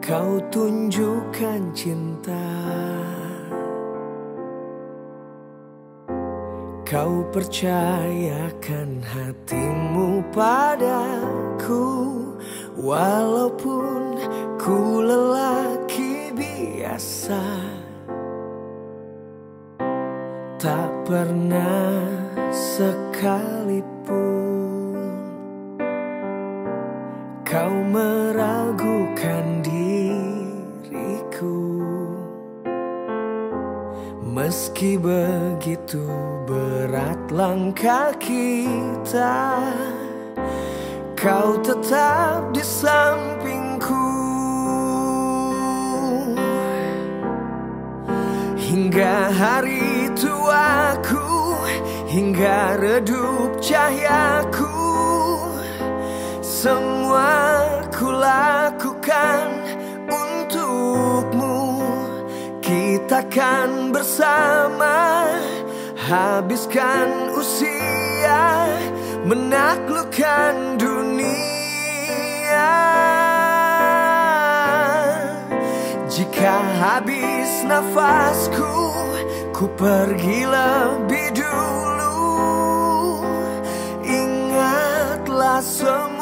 Kau tunjukkan cinta. Kau percayakan hatimu padaku. Walaupun ku lelaki biasa Tak pernah sekalipun. Kau meragukan diriku. Meski begitu berat langkah kita Kau tetap di sampingku. Hingga hari tuaku Hingga redup cahayaku Semua ku lakukan untukmu. Kita kan bersama Habiskan usia Menaklukkan dunia. Jika habis nafasku Ku pergi lebih dulu. Ingatlah semua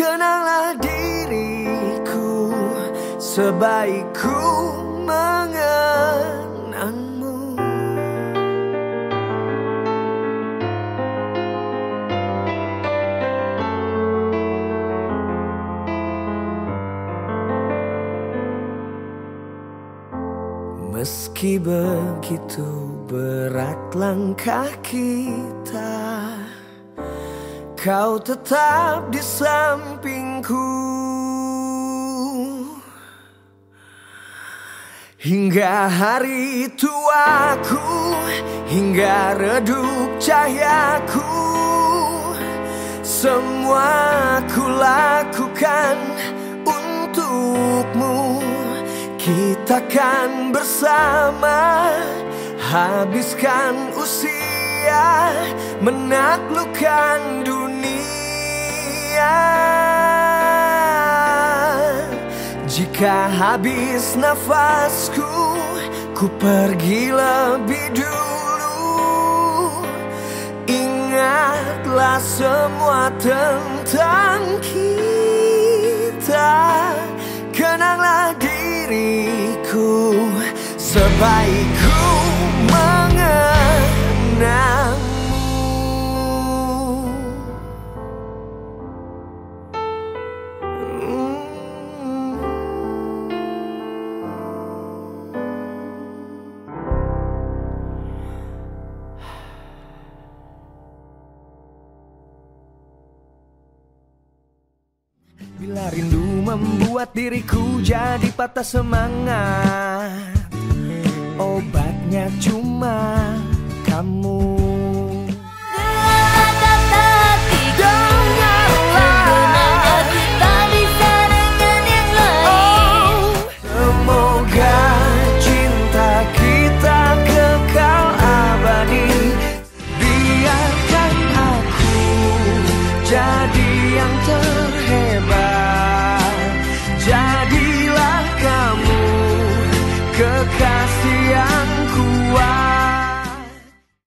Kenanglah diriku Sebaik ku mengenangmu. Meski begitu berat langkah kita Kau tetap di sampingku. Hingga hari tuaku Hingga redup cahayaku. Semua ku lakukan untukmu. Kita kan bersama Habiskan usia Menaklukkan dunia. Jika habis nafasku Ku pergi lebih dulu. Ingatlah semua tentang kita. Kenanglah diriku Sebaik Bila rindu membuat diriku jadi patah semangat Obatnya cuma kamu